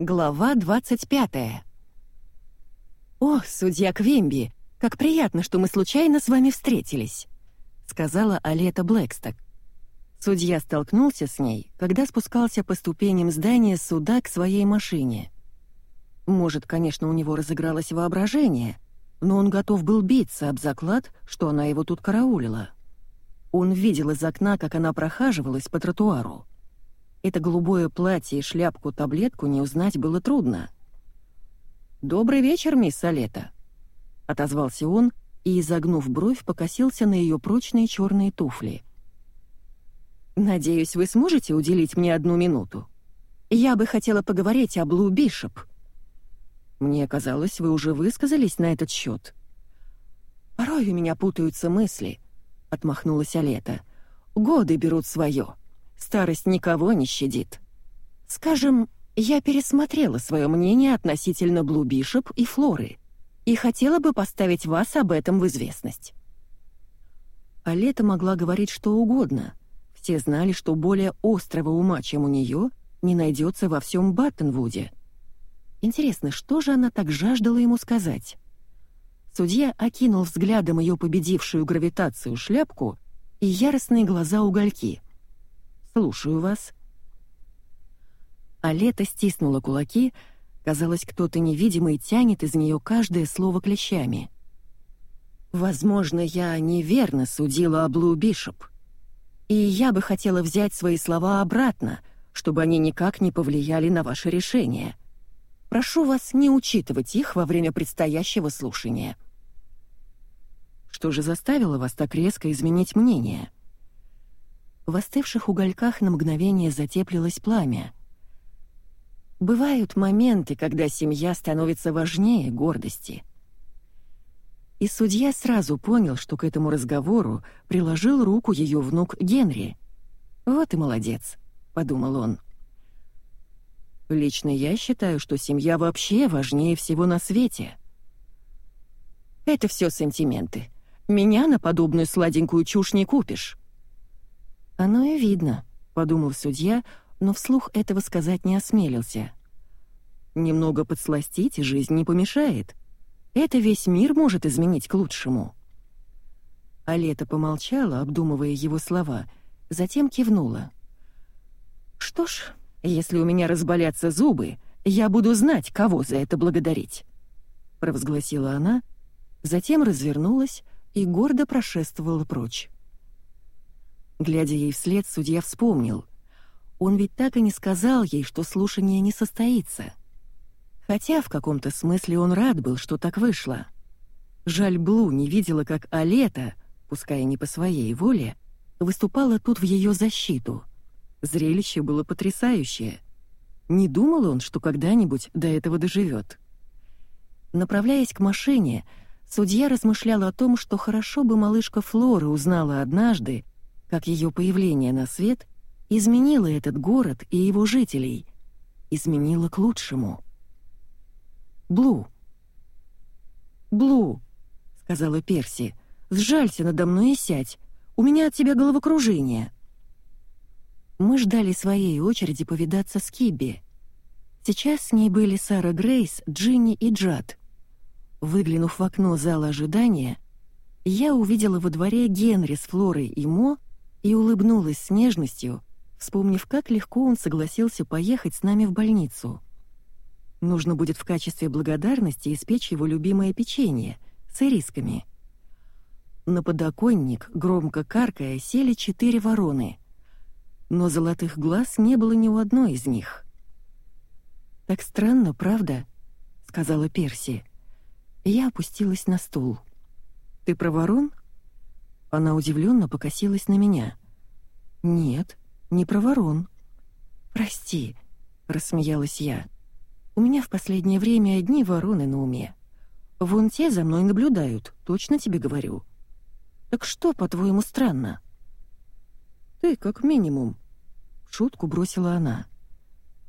Глава 25. «О, судья Квимби, как приятно, что мы случайно с вами встретились», — сказала Алета Блэксток. Судья столкнулся с ней, когда спускался по ступеням здания суда к своей машине. Может, конечно, у него разыгралось воображение, но он готов был биться об заклад, что она его тут караулила. Он видел из окна, как она прохаживалась по тротуару. Это голубое платье и шляпку-таблетку не узнать было трудно. «Добрый вечер, мисс Салета», — отозвался он и, изогнув бровь, покосился на ее прочные черные туфли. «Надеюсь, вы сможете уделить мне одну минуту? Я бы хотела поговорить о Блу Бишоп». «Мне казалось, вы уже высказались на этот счет». «Порой у меня путаются мысли», — отмахнулась Алета. «Годы берут свое. Старость никого не щадит. Скажем, я пересмотрела свое мнение относительно Блу Бишоп и Флоры и хотела бы поставить вас об этом в известность. А Лето могла говорить что угодно. Все знали, что более острого ума, чем у нее, не найдется во всем Баттенвуде. Интересно, что же она так жаждала ему сказать? Судья окинул взглядом ее победившую гравитацию шляпку и яростные глаза угольки. Слушаю вас». А лето стиснула кулаки, казалось, кто-то невидимый тянет из нее каждое слово клещами. «Возможно, я неверно судила о Блу Бишоп. И я бы хотела взять свои слова обратно, чтобы они никак не повлияли на ваше решение. Прошу вас не учитывать их во время предстоящего слушания». «Что же заставило вас так резко изменить мнение?» В остывших угольках на мгновение затеплилось пламя. Бывают моменты, когда семья становится важнее гордости. И судья сразу понял, что к этому разговору приложил руку ее внук Генри. «Вот и молодец», — подумал он. «Лично я считаю, что семья вообще важнее всего на свете». «Это все сантименты. Меня на подобную сладенькую чушь не купишь». «Оно и видно», — подумал судья, но вслух этого сказать не осмелился. «Немного подсластить, жизнь не помешает. Это весь мир может изменить к лучшему». А Лето помолчала, обдумывая его слова, затем кивнула. «Что ж, если у меня разболятся зубы, я буду знать, кого за это благодарить», — провозгласила она, затем развернулась и гордо прошествовала прочь. Глядя ей вслед, судья вспомнил. Он ведь так и не сказал ей, что слушание не состоится. Хотя в каком-то смысле он рад был, что так вышло. Жаль, Блу не видела, как Алета, пускай не по своей воле, выступала тут в ее защиту. Зрелище было потрясающее. Не думал он, что когда-нибудь до этого доживет. Направляясь к машине, судья размышлял о том, что хорошо бы малышка Флора узнала однажды, как ее появление на свет изменило этот город и его жителей, изменило к лучшему. «Блу!» «Блу!» — сказала Перси. «Сжалься надо мной и сядь. У меня от тебя головокружение». Мы ждали своей очереди повидаться с Кибби. Сейчас с ней были Сара Грейс, Джинни и Джад. Выглянув в окно зала ожидания, я увидела во дворе Генри с Флорой и Мо и улыбнулась с нежностью, вспомнив, как легко он согласился поехать с нами в больницу. Нужно будет в качестве благодарности испечь его любимое печенье с ирисками. На подоконник, громко каркая, сели четыре вороны. Но золотых глаз не было ни у одной из них. «Так странно, правда?» — сказала Перси. Я опустилась на стул. «Ты про ворон?» Она удивленно покосилась на меня. «Нет, не про ворон». «Прости», — рассмеялась я. «У меня в последнее время одни вороны на уме. Вон те за мной наблюдают, точно тебе говорю». «Так что, по-твоему, странно?» «Ты, как минимум», — шутку бросила она.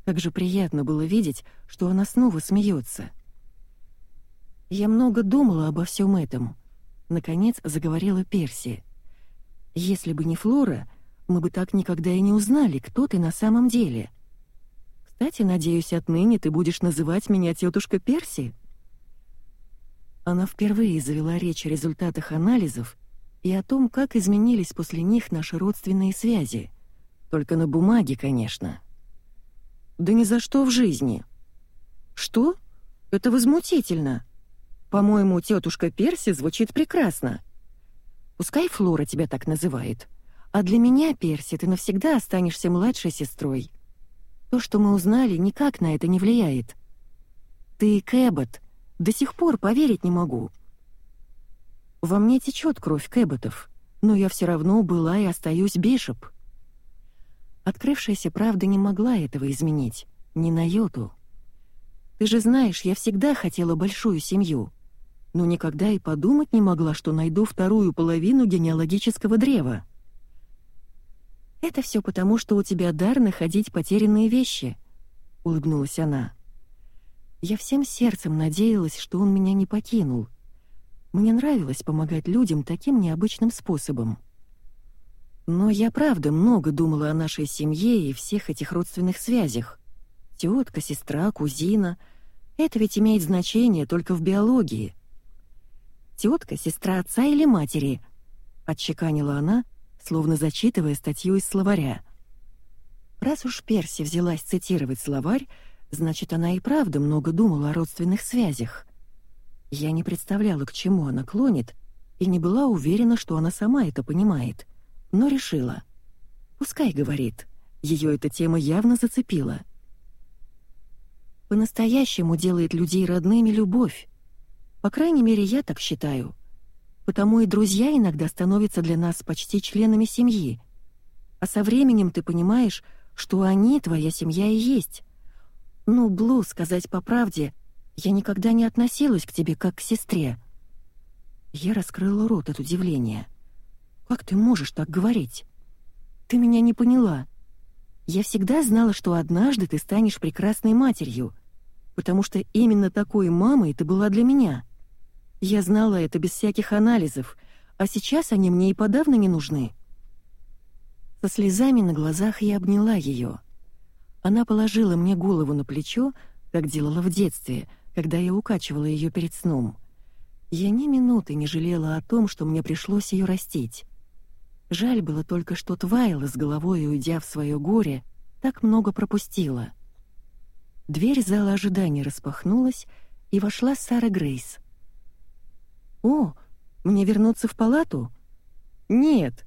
Как же приятно было видеть, что она снова смеется. Я много думала обо всем этом, Наконец заговорила Перси. «Если бы не Флора, мы бы так никогда и не узнали, кто ты на самом деле. Кстати, надеюсь, отныне ты будешь называть меня тетушка Перси?» Она впервые завела речь о результатах анализов и о том, как изменились после них наши родственные связи. Только на бумаге, конечно. «Да ни за что в жизни». «Что? Это возмутительно. По-моему, тетушка Перси звучит прекрасно. Пускай Флора тебя так называет. А для меня, Перси, ты навсегда останешься младшей сестрой. То, что мы узнали, никак на это не влияет. Ты Кэббот. До сих пор поверить не могу». Во мне течет кровь Кэбботов, но я все равно была и остаюсь Бишоп. Открывшаяся правда не могла этого изменить, ни на йоту. Ты же знаешь, я всегда хотела большую семью, но никогда и подумать не могла, что найду вторую половину генеалогического древа. «Это все потому, что у тебя дар находить потерянные вещи», — улыбнулась она. Я всем сердцем надеялась, что он меня не покинул, мне нравилось помогать людям таким необычным способом. Но я правда много думала о нашей семье и всех этих родственных связях. Тетка, сестра, кузина — это ведь имеет значение только в биологии. Тетка, сестра отца или матери —— отчеканила она, словно зачитывая статью из словаря. Раз уж Перси взялась цитировать словарь, значит, она и правда много думала о родственных связях. Я не представляла, к чему она клонит, и не была уверена, что она сама это понимает, но решила. Пускай говорит, ее эта тема явно зацепила. По-настоящему делает людей родными любовь. По крайней мере, я так считаю. Потому и друзья иногда становятся для нас почти членами семьи. А со временем ты понимаешь, что они твоя семья и есть. Ну, Блу, сказать по правде — я никогда не относилась к тебе как к сестре». Я раскрыла рот от удивления. «Как ты можешь так говорить? Ты меня не поняла. Я всегда знала, что однажды ты станешь прекрасной матерью, потому что именно такой мамой ты была для меня. Я знала это без всяких анализов, а сейчас они мне и подавно не нужны». Со слезами на глазах я обняла ее. Она положила мне голову на плечо, как делала в детстве — когда я укачивала ее перед сном. Я ни минуты не жалела о том, что мне пришлось ее растить. Жаль было только, что Твайла с головой уйдя в свое горе, так много пропустила. Дверь зала ожидания распахнулась, и вошла Сара Грейс. «О, мне вернуться в палату?» «Нет!»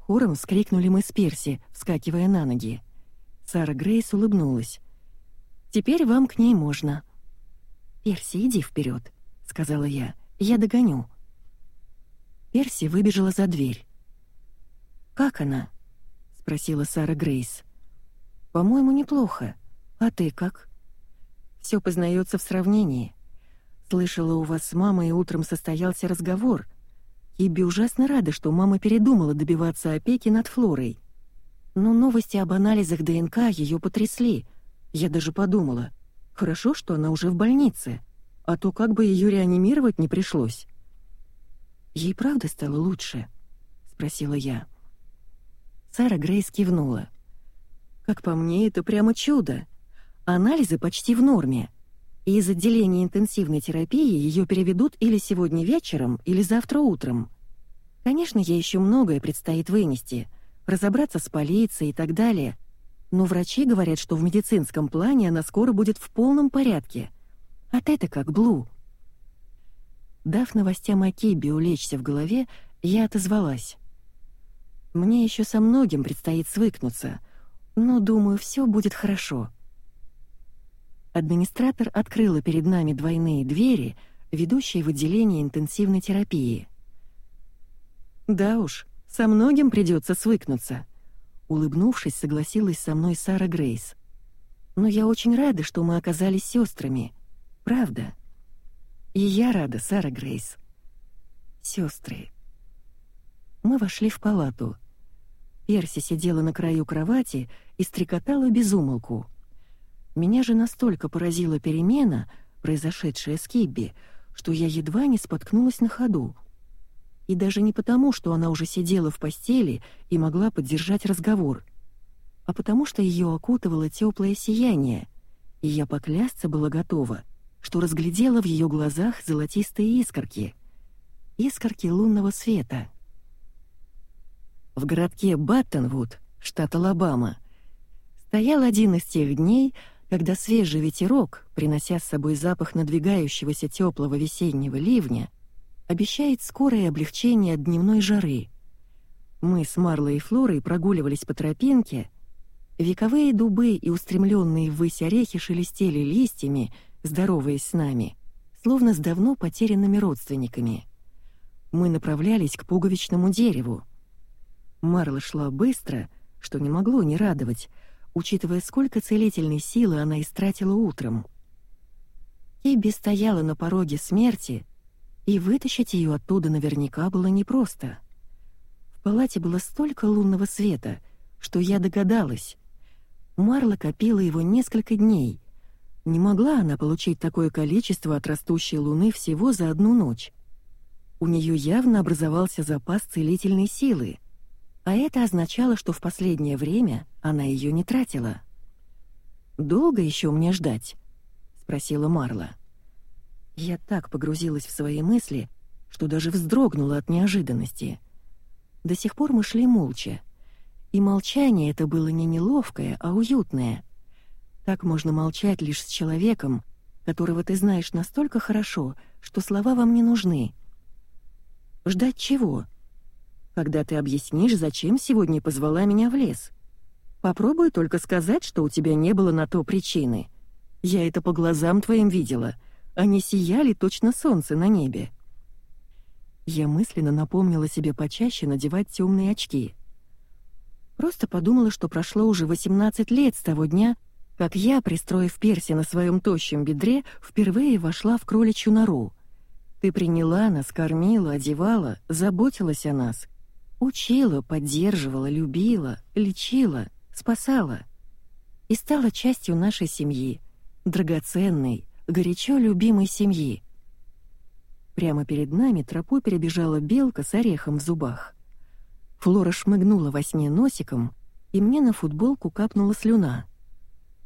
Хором вскрикнули мы с Перси, вскакивая на ноги. Сара Грейс улыбнулась. «Теперь вам к ней можно». «Перси, иди вперед», — сказала я. «Я догоню». Перси выбежала за дверь. «Как она?» — спросила Сара Грейс. «По-моему, неплохо. А ты как?» «Все познается в сравнении. Слышала, у вас с мамой утром состоялся разговор. Кибби ужасно рада, что мама передумала добиваться опеки над Флорой. Но новости об анализах ДНК ее потрясли. Я даже подумала, Хорошо, что она уже в больнице, а то как бы ее реанимировать не пришлось. Ей правда стало лучше? спросила я. Сара Грейс кивнула. Как по мне, это прямо чудо. Анализы почти в норме. И из отделения интенсивной терапии ее переведут или сегодня вечером, или завтра утром. Конечно, ей еще многое предстоит вынести, разобраться с полицией и так далее — но врачи говорят, что в медицинском плане она скоро будет в полном порядке. А ты-то как, Блу?» Дав новостям о Кибе улечься в голове, я отозвалась. «Мне еще со многим предстоит свыкнуться, но, думаю, все будет хорошо». Администратор открыла перед нами двойные двери, ведущие в отделение интенсивной терапии. «Да уж, со многим придется свыкнуться», Улыбнувшись, согласилась со мной Сара Грейс. «Но я очень рада, что мы оказались сестрами. Правда. И я рада, Сара Грейс. Сестры. Мы вошли в палату. Перси сидела на краю кровати и стрекотала без умолку. Меня же настолько поразила перемена, произошедшая с Кибби, что я едва не споткнулась на ходу — и даже не потому, что она уже сидела в постели и могла поддержать разговор, а потому что ее окутывало теплое сияние, и я поклясться была готова, что разглядела в ее глазах золотистые искорки, искорки лунного света. В городке Баттонвуд, штат Алабама, стоял один из тех дней, когда свежий ветерок, принося с собой запах надвигающегося теплого весеннего ливня, обещает скорое облегчение от дневной жары. Мы с Марлой и Флорой прогуливались по тропинке. Вековые дубы и устремленные ввысь орехи шелестели листьями, здороваясь с нами, словно с давно потерянными родственниками. Мы направлялись к пуговичному дереву. Марла шла быстро, что не могло не радовать, учитывая, сколько целительной силы она истратила утром. Кибби стояла на пороге смерти, и вытащить ее оттуда наверняка было непросто. В палате было столько лунного света, что я догадалась. Марла копила его несколько дней. Не могла она получить такое количество от растущей луны всего за одну ночь. У нее явно образовался запас целительной силы, а это означало, что в последнее время она ее не тратила. «Долго еще мне ждать?» — спросила Марла. Я так погрузилась в свои мысли, что даже вздрогнула от неожиданности. До сих пор мы шли молча. И молчание это было не неловкое, а уютное. Так можно молчать лишь с человеком, которого ты знаешь настолько хорошо, что слова вам не нужны. Ждать чего? Когда ты объяснишь, зачем сегодня позвала меня в лес. Попробуй только сказать, что у тебя не было на то причины. Я это по глазам твоим видела — они сияли точно солнце на небе. Я мысленно напомнила себе почаще надевать темные очки. Просто подумала, что прошло уже 18 лет с того дня, как я, пристроив перси на своем тощем бедре, впервые вошла в кроличью нору. Ты приняла нас, кормила, одевала, заботилась о нас, учила, поддерживала, любила, лечила, спасала. И стала частью нашей семьи, драгоценной, горячо любимой семьи. Прямо перед нами тропой перебежала белка с орехом в зубах. Флора шмыгнула во сне носиком, и мне на футболку капнула слюна.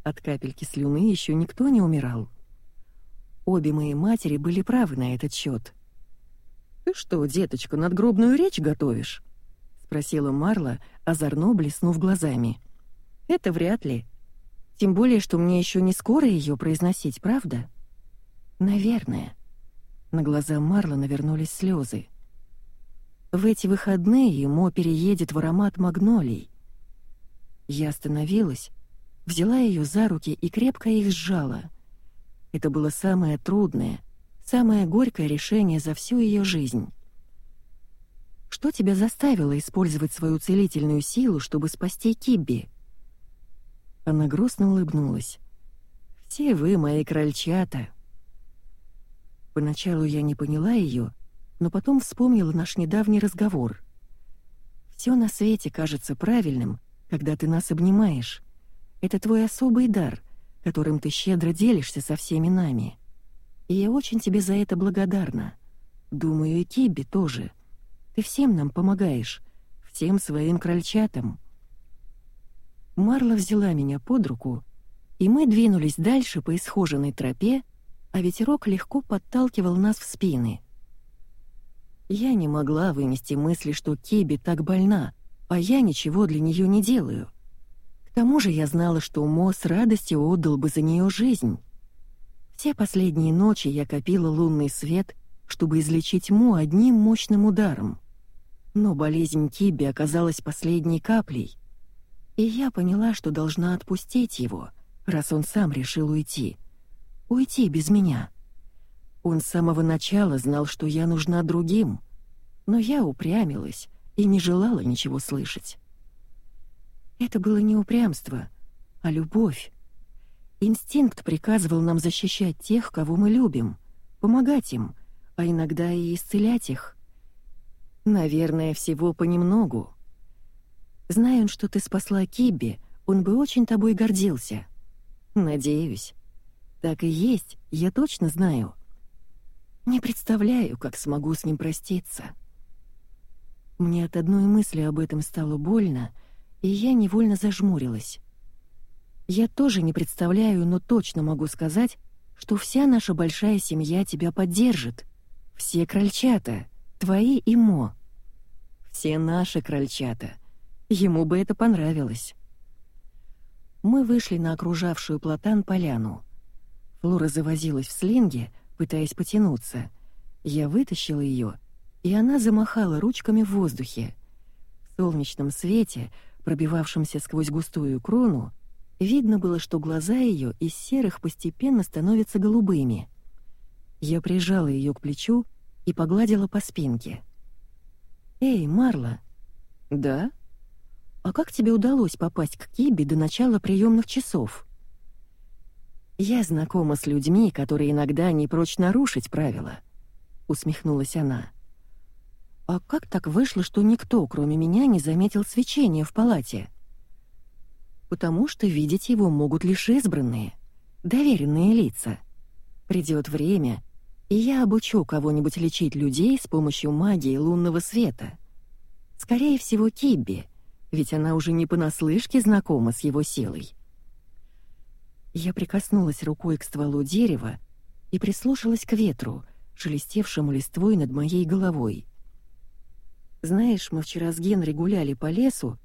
От капельки слюны еще никто не умирал. Обе мои матери были правы на этот счет. «Ты что, деточка, надгробную речь готовишь?» — спросила Марла, озорно блеснув глазами. «Это вряд ли. Тем более, что мне еще не скоро ее произносить, правда? Наверное. На глаза Марла навернулись слезы. В эти выходные Мо переедет в аромат магнолий. Я остановилась, взяла ее за руки и крепко их сжала. Это было самое трудное, самое горькое решение за всю ее жизнь. Что тебя заставило использовать свою целительную силу, чтобы спасти Кибби? Она грустно улыбнулась. «Все вы мои крольчата». Поначалу я не поняла ее, но потом вспомнила наш недавний разговор. «Все на свете кажется правильным, когда ты нас обнимаешь. Это твой особый дар, которым ты щедро делишься со всеми нами. И я очень тебе за это благодарна. Думаю, и Кибби тоже. Ты всем нам помогаешь, всем своим крольчатам». Марла взяла меня под руку, и мы двинулись дальше по исхоженной тропе, а ветерок легко подталкивал нас в спины. Я не могла вынести мысли, что Киби так больна, а я ничего для нее не делаю. К тому же я знала, что Мо с радостью отдал бы за нее жизнь. Все последние ночи я копила лунный свет, чтобы излечить Мо одним мощным ударом. Но болезнь Киби оказалась последней каплей, и я поняла, что должна отпустить его, раз он сам решил уйти. Уйти без меня. Он с самого начала знал, что я нужна другим, но я упрямилась и не желала ничего слышать. Это было не упрямство, а любовь. Инстинкт приказывал нам защищать тех, кого мы любим, помогать им, а иногда и исцелять их. Наверное, всего понемногу. Зная что ты спасла Кибби, он бы очень тобой гордился. Надеюсь. Так и есть, я точно знаю. Не представляю, как смогу с ним проститься. Мне от одной мысли об этом стало больно, и я невольно зажмурилась. Я тоже не представляю, но точно могу сказать, что вся наша большая семья тебя поддержит. Все крольчата, твои и Мо. Все наши крольчата. Ему бы это понравилось. Мы вышли на окружавшую платан поляну. Флора завозилась в слинге, пытаясь потянуться. Я вытащила ее, и она замахала ручками в воздухе. В солнечном свете, пробивавшемся сквозь густую крону, видно было, что глаза ее из серых постепенно становятся голубыми. Я прижала ее к плечу и погладила по спинке. «Эй, Марла!» «Да?» «А как тебе удалось попасть к Кибе до начала приемных часов?» «Я знакома с людьми, которые иногда не прочь нарушить правила», — усмехнулась она. «А как так вышло, что никто, кроме меня, не заметил свечения в палате?» «Потому что видеть его могут лишь избранные, доверенные лица. Придет время, и я обучу кого-нибудь лечить людей с помощью магии лунного света. Скорее всего, Кибби, ведь она уже не понаслышке знакома с его силой. Я прикоснулась рукой к стволу дерева и прислушалась к ветру, шелестевшему листвой над моей головой. Знаешь, мы вчера с Генри гуляли по лесу,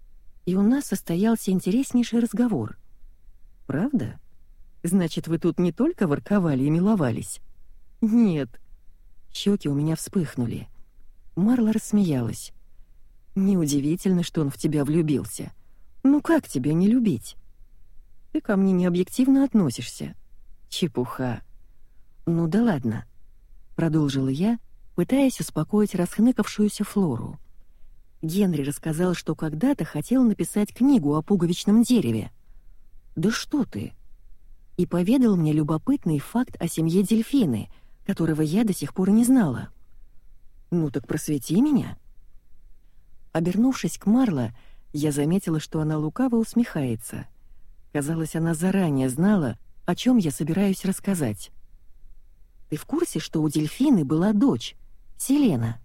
и у нас состоялся интереснейший разговор. Правда? Значит, вы тут не только ворковали и миловались. «Нет». Щеки у меня вспыхнули. Марла рассмеялась. «Неудивительно, что он в тебя влюбился. Ну как тебя не любить? Ты ко мне необъективно относишься. Чепуха». «Ну да ладно», — продолжила я, пытаясь успокоить расхныкавшуюся Флору. Генри рассказал, что когда-то хотел написать книгу о пуговичном дереве. «Да что ты!» И поведал мне любопытный факт о семье дельфины — которого я до сих пор не знала. «Ну так просвети меня». Обернувшись к Марло, я заметила, что она лукаво усмехается. Казалось, она заранее знала, о чем я собираюсь рассказать. «Ты в курсе, что у дельфины была дочь, Селена?»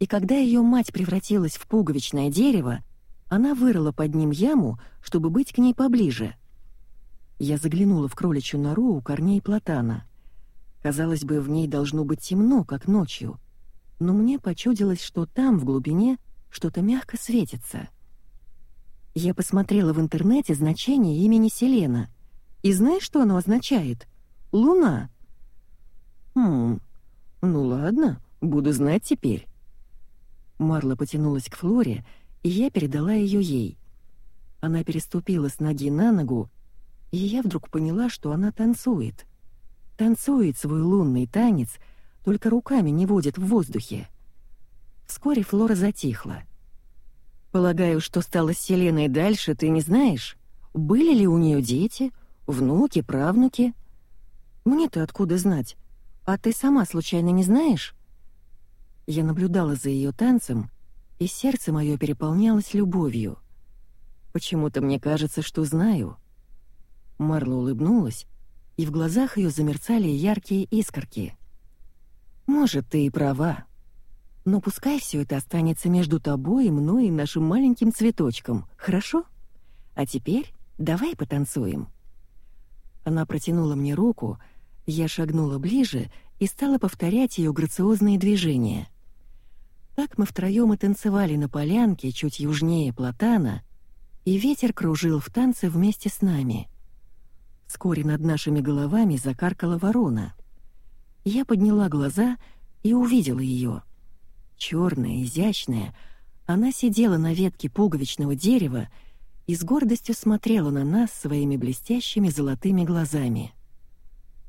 И когда ее мать превратилась в пуговичное дерево, она вырыла под ним яму, чтобы быть к ней поближе. Я заглянула в кроличью нору у корней платана — Казалось бы, в ней должно быть темно, как ночью, но мне почудилось, что там, в глубине, что-то мягко светится. Я посмотрела в интернете значение имени Селена. И знаешь, что оно означает? Луна. Хм, ну ладно, буду знать теперь. Марла потянулась к Флоре, и я передала ее ей. Она переступила с ноги на ногу, и я вдруг поняла, что она танцует — танцует свой лунный танец, только руками не водит в воздухе. Вскоре Флора затихла. «Полагаю, что стало с Селеной дальше, ты не знаешь? Были ли у нее дети, внуки, правнуки?» «Мне-то откуда знать? А ты сама случайно не знаешь?» Я наблюдала за ее танцем, и сердце мое переполнялось любовью. «Почему-то мне кажется, что знаю». Марла улыбнулась, и в глазах ее замерцали яркие искорки. «Может, ты и права. Но пускай все это останется между тобой и мной и нашим маленьким цветочком, хорошо? А теперь давай потанцуем». Она протянула мне руку, я шагнула ближе и стала повторять ее грациозные движения. Так мы втроем и танцевали на полянке чуть южнее Платана, и ветер кружил в танце вместе с нами — Вскоре над нашими головами закаркала ворона. Я подняла глаза и увидела ее. Черная, изящная, она сидела на ветке пуговичного дерева и с гордостью смотрела на нас своими блестящими золотыми глазами.